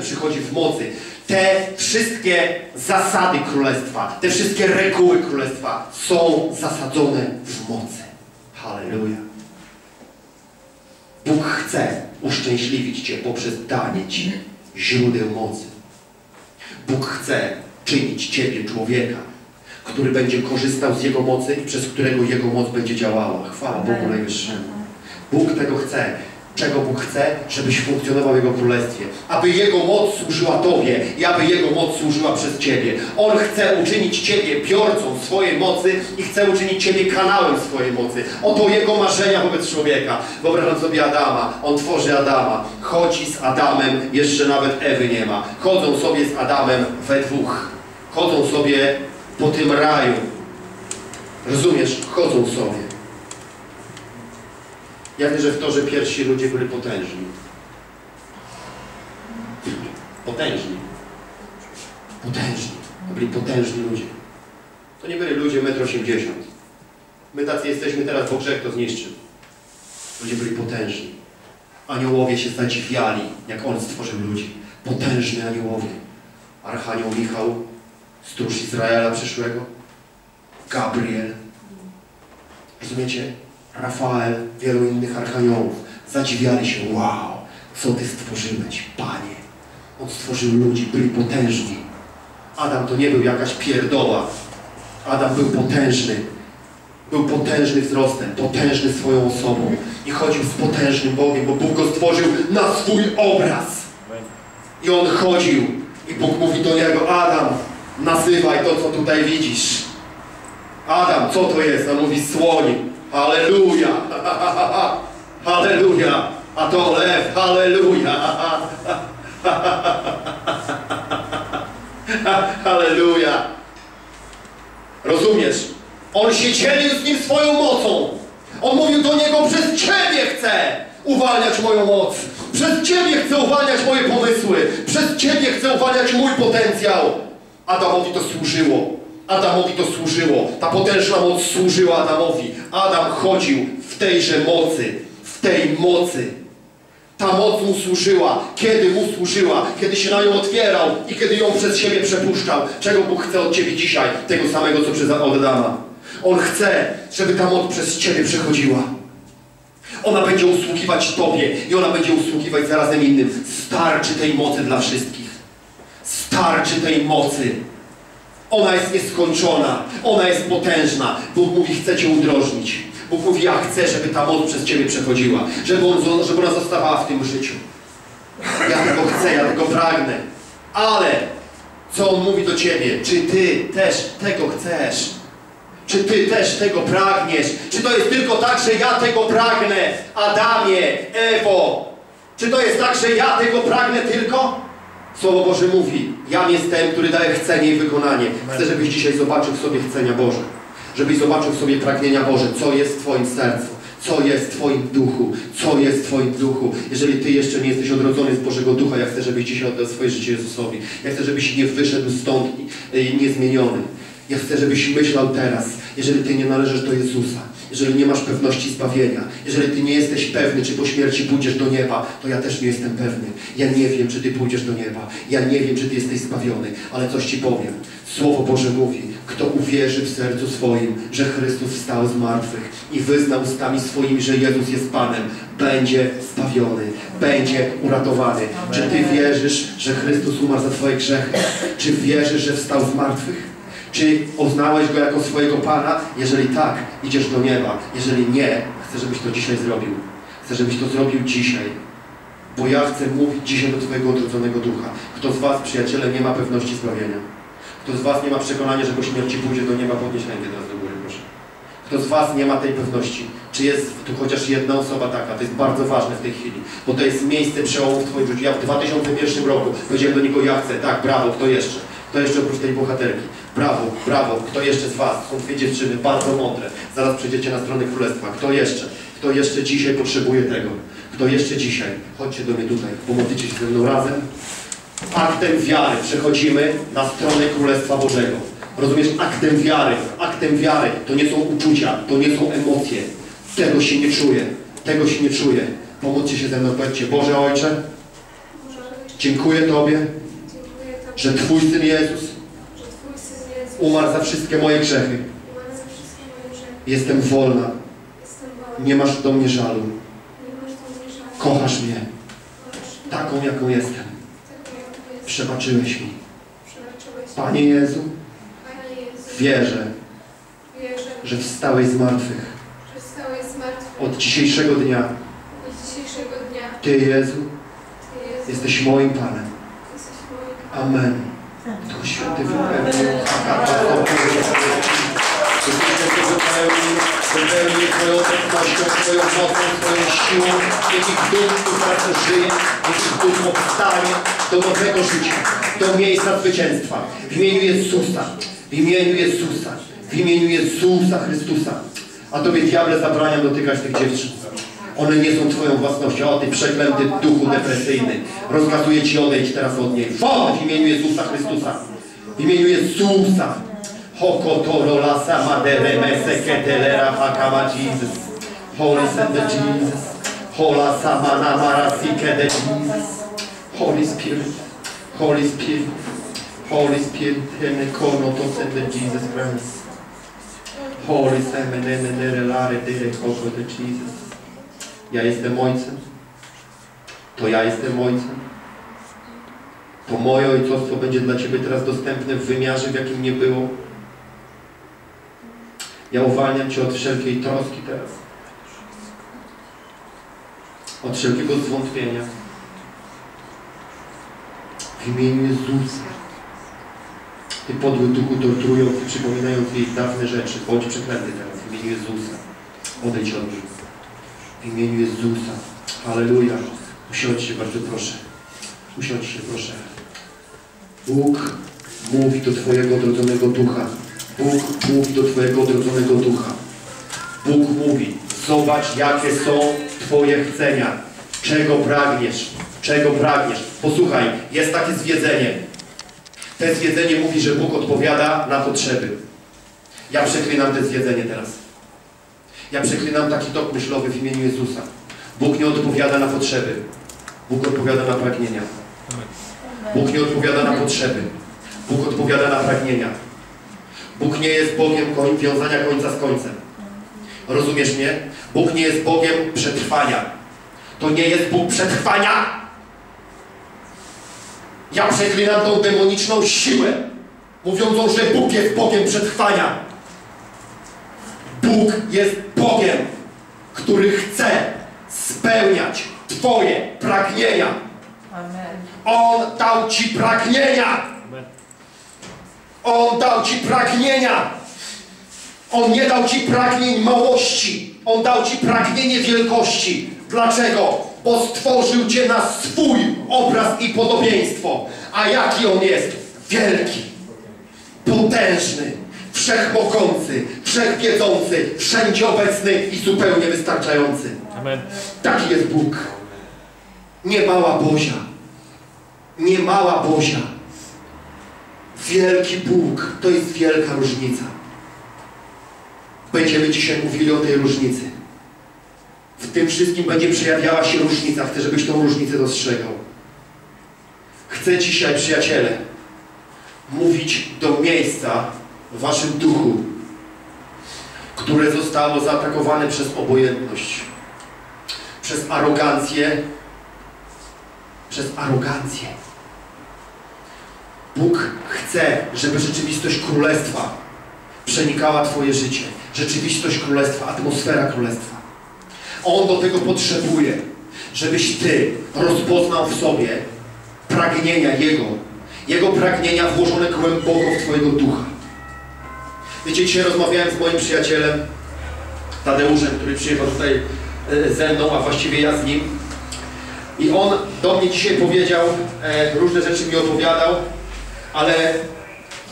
Przychodzi w mocy. Te wszystkie zasady królestwa, te wszystkie reguły królestwa są zasadzone w mocy. Halleluja. Bóg chce uszczęśliwić Cię poprzez danie Ci źródeł mocy. Bóg chce czynić Ciebie człowieka, który będzie korzystał z Jego mocy i przez którego Jego moc będzie działała. Chwała Bogu Najwyższemu. Bóg tego chce. Czego Bóg chce? Żebyś funkcjonował w Jego Królestwie. Aby Jego moc służyła Tobie i aby Jego moc służyła przez Ciebie. On chce uczynić Ciebie biorcą swojej mocy i chce uczynić Ciebie kanałem swojej mocy. Oto Jego marzenia wobec człowieka. Wyobrażam sobie Adama. On tworzy Adama. Chodzi z Adamem, jeszcze nawet Ewy nie ma. Chodzą sobie z Adamem we dwóch. Chodzą sobie po tym raju. Rozumiesz? Chodzą sobie. Ja wierzę w to, że pierwsi ludzie byli potężni. Potężni. Potężni. To byli potężni ludzie. To nie byli ludzie 1,80 m. My tacy jesteśmy teraz, bo grzech to zniszczył. Ludzie byli potężni. Aniołowie się zadziwiali, jak On stworzył ludzi. Potężni aniołowie. Archanioł Michał, stróż Izraela przyszłego, Gabriel. Rozumiecie? Rafael, wielu innych archaniołów zadziwiali się, wow, co Ty stworzyłeś, Panie. On stworzył ludzi, byli potężni. Adam to nie był jakaś pierdoła. Adam był potężny. Był potężny wzrostem, potężny swoją osobą i chodził z potężnym Bogiem, bo Bóg go stworzył na swój obraz. I on chodził i Bóg mówi do niego, Adam, nazywaj to, co tutaj widzisz. Adam, co to jest? On mówi, słoń. Halleluja! Halleluja! A to lew, halleluja! Halleluja! Rozumiesz? On się dzielił z nim swoją mocą. On mówił do niego, przez Ciebie chcę uwalniać moją moc. Przez Ciebie chcę uwalniać moje pomysły. Przez Ciebie chcę uwalniać mój potencjał. Adamowi to służyło. Adamowi to służyło. Ta potężna moc służyła Adamowi. Adam chodził w tejże mocy. W tej mocy. Ta moc mu służyła. Kiedy mu służyła? Kiedy się na nią otwierał i kiedy ją przez siebie przepuszczał. Czego Bóg chce od Ciebie dzisiaj? Tego samego, co przez Adama. On chce, żeby ta moc przez Ciebie przechodziła. Ona będzie usługiwać Tobie i ona będzie usługiwać zarazem innym. Starczy tej mocy dla wszystkich. Starczy tej mocy. Ona jest nieskończona. Ona jest potężna. Bóg mówi, chcę Cię udrożnić. Bóg mówi, ja chcę, żeby ta moc przez Ciebie przechodziła. Żeby, on, żeby ona zostawała w tym życiu. Ja tego chcę, ja tego pragnę. Ale co On mówi do Ciebie? Czy Ty też tego chcesz? Czy Ty też tego pragniesz? Czy to jest tylko tak, że ja tego pragnę? Adamie, Ewo. Czy to jest tak, że ja tego pragnę tylko? Słowo Boże mówi, jam jest ten, który daje chcenie i wykonanie. Chcę, żebyś dzisiaj zobaczył w sobie chcenia Boże. Żebyś zobaczył w sobie pragnienia Boże, co jest w Twoim sercu, co jest w Twoim duchu, co jest w Twoim duchu. Jeżeli Ty jeszcze nie jesteś odrodzony z Bożego Ducha, ja chcę, żebyś dzisiaj oddał swoje życie Jezusowi. Ja chcę, żebyś nie wyszedł stąd niezmieniony. Ja chcę, żebyś myślał teraz, jeżeli Ty nie należysz do Jezusa, jeżeli nie masz pewności zbawienia, jeżeli Ty nie jesteś pewny, czy po śmierci pójdziesz do nieba, to ja też nie jestem pewny. Ja nie wiem, czy Ty pójdziesz do nieba. Ja nie wiem, czy Ty jesteś zbawiony, ale coś Ci powiem. Słowo Boże mówi, kto uwierzy w sercu swoim, że Chrystus wstał z martwych i wyznał ustami swoimi, że Jezus jest Panem, będzie zbawiony, będzie uratowany. Czy Ty wierzysz, że Chrystus umarł za Twoje grzechy? Czy wierzysz, że wstał z martwych? Czy uznałeś Go jako swojego Pana? Jeżeli tak, idziesz do nieba. Jeżeli nie, chcę, żebyś to dzisiaj zrobił. Chcę, żebyś to zrobił dzisiaj. Bo ja chcę mówić dzisiaj do Twojego odrodzonego ducha. Kto z Was, przyjaciele, nie ma pewności zbawienia? Kto z Was nie ma przekonania, że po śmierci pójdzie do nieba? Podnieś rękę teraz do góry, proszę. Kto z Was nie ma tej pewności? Czy jest tu chociaż jedna osoba taka? To jest bardzo ważne w tej chwili, bo to jest miejsce przełomu w Twoim życiu. Ja w 2001 roku powiedziałem do niego, ja chcę, tak, brawo, kto jeszcze? Kto jeszcze oprócz tej bohaterki? Brawo, brawo, kto jeszcze z Was? Są dwie dziewczyny, bardzo mądre. Zaraz przejdziecie na stronę królestwa. Kto jeszcze? Kto jeszcze dzisiaj potrzebuje tego? Kto jeszcze dzisiaj? Chodźcie do mnie tutaj, pomodlicie się ze mną razem. Aktem wiary przechodzimy na stronę Królestwa Bożego. Rozumiesz? Aktem wiary. Aktem wiary. To nie są uczucia, to nie są emocje. Tego się nie czuje. Tego się nie czuje. Pomódźcie się ze mną, powiedzcie, Boże Ojcze, Dziękuję Tobie, że Twój Syn Jezus że Twój Syn Jezus umarł za wszystkie moje grzechy. Jestem wolna. Nie masz do mnie żalu. Kochasz mnie taką, jaką jestem. Przebaczyłeś mi. Panie Jezu, wierzę, że wstałeś z martwych. Od dzisiejszego dnia. Ty, Jezu, jesteś moim Panem. Amen. Święty Święty wypełnił, wypełnił Twoją obecnością, Twoją mocą, Twoją siłą. Niech ich duch, który teraz żyje, niech ich duch powstanie do nowego życia, do miejsca zwycięstwa. W imieniu Jezusa, w imieniu Jezusa, w imieniu Jezusa Chrystusa. A Tobie diable zabraniam dotykać tych dziewczyn. One nie są Twoją własnością. O Ty przeklęty duchu depresyjny. Rozkazuję Ci odejść teraz od niej. Won w imieniu Jezusa Chrystusa. W imieniu Jezusa. Hokotoro la samadere meseketelera hakama Jesus. Holy Sende Jesus. Hola samana marasike de Jesus. Holy Spirit. Holy Spirit. Holy Spirit. Hene kono to sende Jesus Christ. Holy semenene nerelare dere koko de Jesus. Ja jestem Ojcem. To ja jestem Ojcem. To moje ojcostwo będzie dla Ciebie teraz dostępne w wymiarze, w jakim nie było. Ja uwalniam Cię od wszelkiej troski teraz. Od wszelkiego zwątpienia. W imieniu Jezusa. Ty podły duchu torturujący, przypominający jej dawne rzeczy. Bądź przeklęty teraz w imieniu Jezusa. Odejdź od niej. W imieniu Jezusa. Halleluja. Usiądźcie bardzo proszę. Usiądźcie proszę. Bóg mówi do Twojego odrodzonego ducha. Bóg mówi do Twojego odrodzonego ducha. Bóg mówi, zobacz jakie są Twoje chcenia. Czego pragniesz? Czego pragniesz? Posłuchaj, jest takie zwiedzenie. Te zwiedzenie mówi, że Bóg odpowiada na potrzeby. Ja przeklinam te zwiedzenie teraz. Ja przeklinam taki tok myślowy w imieniu Jezusa. Bóg nie odpowiada na potrzeby. Bóg odpowiada na pragnienia. Bóg nie odpowiada na potrzeby. Bóg odpowiada na pragnienia. Bóg nie jest Bogiem wiązania końca z końcem. Rozumiesz mnie? Bóg nie jest Bogiem przetrwania. To nie jest Bóg przetrwania. Ja przeklinam tą demoniczną siłę, mówiącą, że Bóg jest Bogiem przetrwania. Bóg jest Bogiem, który chce spełniać Twoje pragnienia. On dał Ci pragnienia. On dał Ci pragnienia. On nie dał Ci pragnień małości. On dał Ci pragnienie wielkości. Dlaczego? Bo stworzył Cię na swój obraz i podobieństwo. A jaki On jest? Wielki, potężny, wszechmogący, wszechwiedzący, wszędzie obecny i zupełnie wystarczający. Amen. Taki jest Bóg. Nie mała Bozia. Nie mała Bozia. Wielki Bóg. To jest wielka różnica. Będziemy dzisiaj mówili o tej różnicy. W tym wszystkim będzie przejawiała się różnica. Chcę, żebyś tą różnicę dostrzegał. Chcę dzisiaj, przyjaciele, mówić do miejsca w waszym duchu, które zostało zaatakowane przez obojętność przez arogancję, przez arogancję. Bóg chce, żeby rzeczywistość królestwa przenikała Twoje życie. Rzeczywistość królestwa, atmosfera królestwa. On do tego potrzebuje, żebyś Ty rozpoznał w sobie pragnienia Jego, Jego pragnienia włożone głęboko w Twojego ducha. Wiecie, dzisiaj rozmawiałem z moim przyjacielem Tadeuszem, który przyjechał tutaj e, ze mną, a właściwie ja z nim. I on do mnie dzisiaj powiedział, e, różne rzeczy mi opowiadał, ale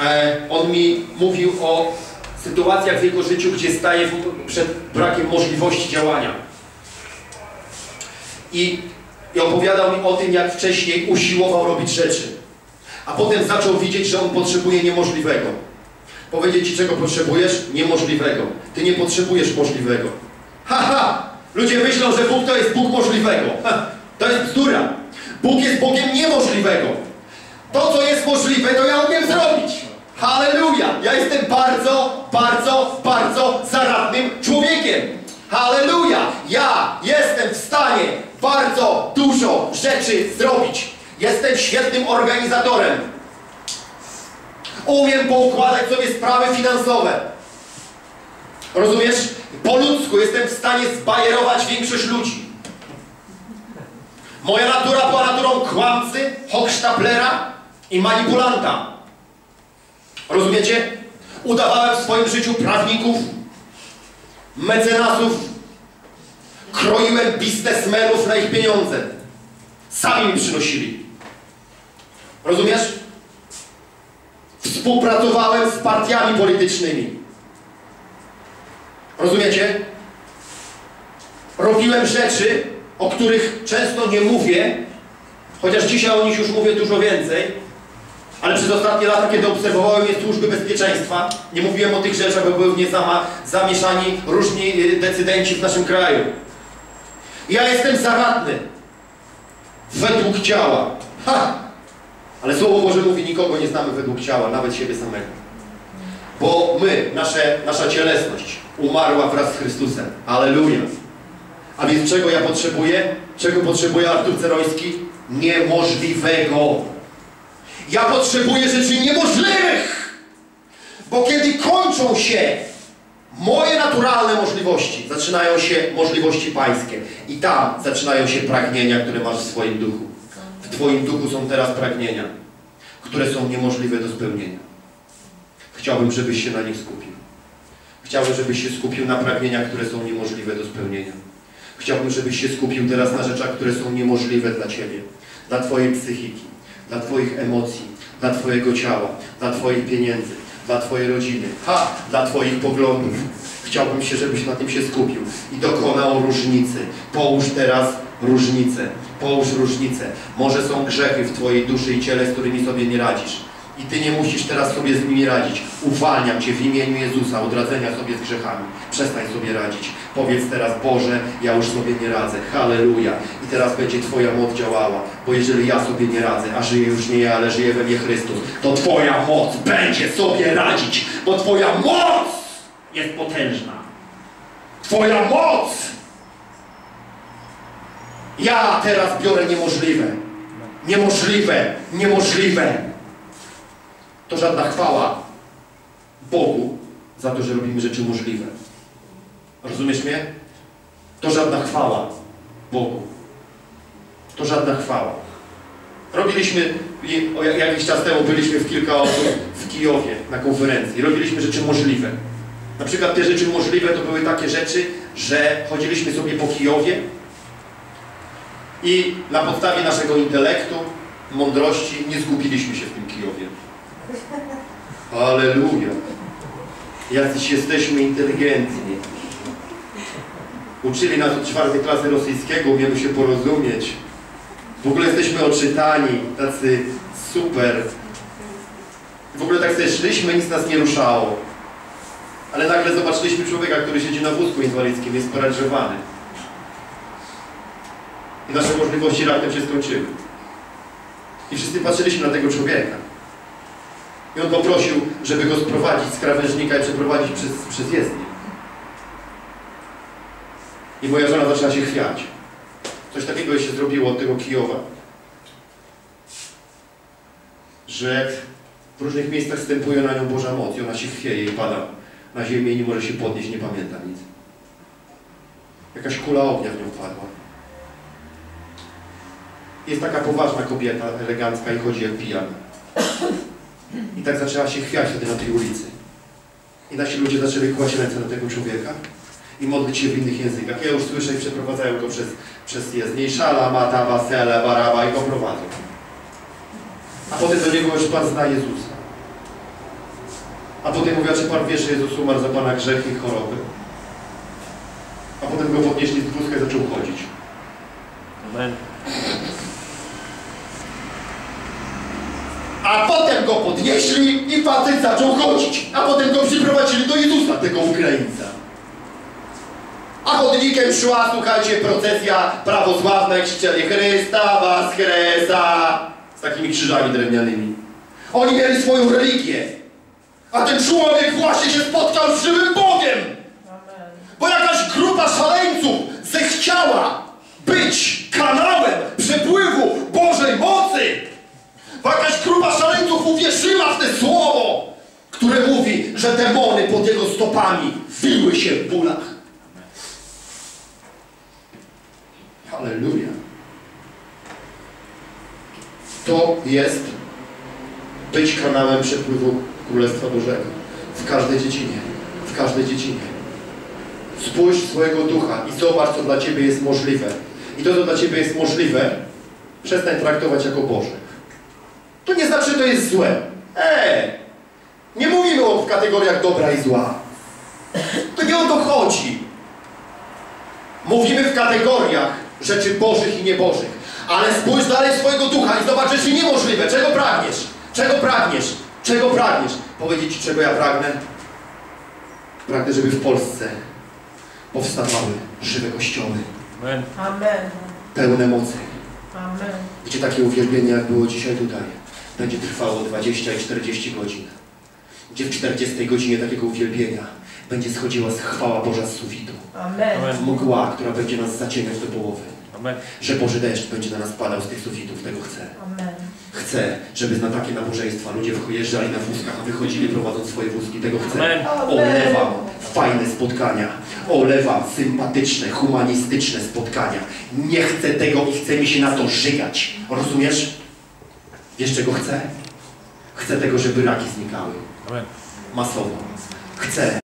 e, on mi mówił o sytuacjach w jego życiu, gdzie staje przed brakiem możliwości działania. I, I opowiadał mi o tym, jak wcześniej usiłował robić rzeczy, a potem zaczął widzieć, że on potrzebuje niemożliwego. Powiedzieć Ci, czego potrzebujesz? Niemożliwego. Ty nie potrzebujesz możliwego. Haha! Ludzie myślą, że Bóg to jest Bóg możliwego. Ha, to jest bzdura. Bóg jest Bogiem niemożliwego. To, co jest możliwe, to ja umiem zrobić. Halleluja! Ja jestem bardzo, bardzo, bardzo zaradnym człowiekiem. Halleluja! Ja jestem w stanie bardzo dużo rzeczy zrobić. Jestem świetnym organizatorem. Umiem poukładać sobie sprawy finansowe. Rozumiesz? Po ludzku jestem w stanie zbajerować większość ludzi. Moja natura była naturą kłamcy, hochsztaplera i manipulanta. Rozumiecie? Udawałem w swoim życiu prawników, mecenasów, kroiłem biznesmenów na ich pieniądze. Sami mi przynosili. Rozumiesz? Współpracowałem z partiami politycznymi. Rozumiecie? Robiłem rzeczy, o których często nie mówię, chociaż dzisiaj o nich już mówię dużo więcej, ale przez ostatnie lata, kiedy obserwowałem je służby bezpieczeństwa, nie mówiłem o tych rzeczach, bo były w nie zama, zamieszani różni y, decydenci w naszym kraju. Ja jestem zaradny. Według ciała. Ha! Ale Słowo Boże mówi, nikogo nie znamy według ciała, nawet siebie samego. Bo my, nasze, nasza cielesność umarła wraz z Chrystusem. Aleluja. A więc czego ja potrzebuję? Czego potrzebuje Artur Ceroński? Niemożliwego. Ja potrzebuję rzeczy niemożliwych. Bo kiedy kończą się moje naturalne możliwości, zaczynają się możliwości pańskie. I tam zaczynają się pragnienia, które masz w swoim duchu. W Twoim duchu są teraz pragnienia, które są niemożliwe do spełnienia. Chciałbym, żebyś się na nich skupił. Chciałbym, żebyś się skupił na pragnieniach, które są niemożliwe do spełnienia. Chciałbym, żebyś się skupił teraz na rzeczach, które są niemożliwe dla Ciebie, dla Twojej psychiki, dla Twoich emocji, dla Twojego ciała, dla Twoich pieniędzy, dla Twojej rodziny, ha, dla Twoich poglądów. Chciałbym się, żebyś na tym się skupił i dokonał różnicy. Połóż teraz różnicę. Połóż różnicę. Może są grzechy w Twojej duszy i ciele, z którymi sobie nie radzisz. I Ty nie musisz teraz sobie z nimi radzić. Uwalniam Cię w imieniu Jezusa od radzenia sobie z grzechami. Przestań sobie radzić. Powiedz teraz, Boże, ja już sobie nie radzę. Halleluja. I teraz będzie Twoja moc działała. Bo jeżeli ja sobie nie radzę, a żyję już nie ja, ale żyje we mnie Chrystus, to Twoja moc będzie sobie radzić. Bo Twoja moc jest potężna. Twoja moc! Ja teraz biorę niemożliwe. Niemożliwe, niemożliwe. To żadna chwała Bogu za to, że robimy rzeczy możliwe. Rozumiesz mnie? To żadna chwała Bogu. To żadna chwała. Robiliśmy, jakiś czas temu byliśmy w kilka osób w Kijowie na konferencji. Robiliśmy rzeczy możliwe. Na przykład te rzeczy możliwe to były takie rzeczy, że chodziliśmy sobie po Kijowie i na podstawie naszego intelektu, mądrości nie zgubiliśmy się w tym Kijowie. Aleluja. Jacyś jesteśmy inteligentni. Uczyli nas od czwartej klasy rosyjskiego, umiemy się porozumieć. W ogóle jesteśmy oczytani, tacy super. W ogóle tak sobie szliśmy, nic nas nie ruszało. Ale nagle zobaczyliśmy człowieka, który siedzi na wózku inwalidzkim, jest paraliżowany. I nasze możliwości raptem się skończyły. I wszyscy patrzyliśmy na tego człowieka. I on poprosił, żeby go sprowadzić z krawężnika i przeprowadzić przez, przez jezdnię. I moja żona zaczęła się chwiać. Coś takiego się zrobiło od tego Kijowa. Że w różnych miejscach stępuje na nią Boża moc i ona się chwieje i pada na ziemię i nie może się podnieść, nie pamięta nic. Jakaś kula ognia w nią wpadła. Jest taka poważna kobieta, elegancka i chodzi jak pijana. I tak zaczęła się chwiać wtedy na tej ulicy. I nasi ludzie zaczęli kłaść ręce na tego człowieka i modlić się w innych językach. Ja już słyszę i przeprowadzają go przez, przez jezdnię. Szala, mata, wasele, baraba i go prowadzą. A potem do niego już Pan zna Jezusa. A potem mówiła, czy Pan wie, że Jezus umarł za Pana grzechy i choroby? A potem go podnieśli z wózka i zaczął chodzić. Amen. A potem go podnieśli i facet zaczął chodzić. A potem go przyprowadzili do Jezusa, tego Ukraińca. A chodnikiem szła, słuchajcie, procesja prawosławna, krzyczeli Chrysta was Chresa z takimi krzyżami drewnianymi. Oni mieli swoją religię. A ten człowiek właśnie się spotkał z żywym Bogiem. Bo jakaś grupa szaleńców zechciała być kanałem przepływu Bożej mocy. Bo jakaś grupa szaleńców uwierzyła w te słowo, które mówi, że demony pod jego stopami wiły się w bólach. Halleluja. To jest być kanałem przepływu Królestwa Bożego. W każdej dziedzinie. W każdej dziedzinie. Spójrz swojego ducha i zobacz, co dla Ciebie jest możliwe. I to, co dla Ciebie jest możliwe, przestań traktować jako Boże. To nie znaczy, że to jest złe. Eee! Nie mówimy o w kategoriach dobra i zła. To nie o to chodzi. Mówimy w kategoriach rzeczy bożych i niebożych. Ale spójrz dalej swojego ducha i zobacz rzeczy niemożliwe. Czego pragniesz? Czego pragniesz? Czego pragniesz? Powiedzieć Ci, czego ja pragnę? Pragnę, żeby w Polsce powstawały żywe kościoły, Amen. Amen. pełne mocy. Amen. Gdzie takie uwielbienie, jak było dzisiaj tutaj, będzie trwało 20 i 40 godzin. Gdzie w 40 godzinie takiego uwielbienia będzie schodziła chwała Boża z sufitu. Amen. Mgła, która będzie nas zacieniać do połowy. Amen. Że Boży deszcz będzie na nas padał z tych sufitów, tego chcę. Amen. Chcę, żeby na takie nabożeństwa ludzie wjeżdżali na wózkach, a wychodzili prowadząc swoje wózki, tego chcę. Amen. Olewam fajne spotkania. Olewam sympatyczne, humanistyczne spotkania. Nie chcę tego i chce mi się na to żygać. Rozumiesz? Wiesz czego chcę? Chcę tego, żeby raki znikały. Amen. Masowo. Chcę,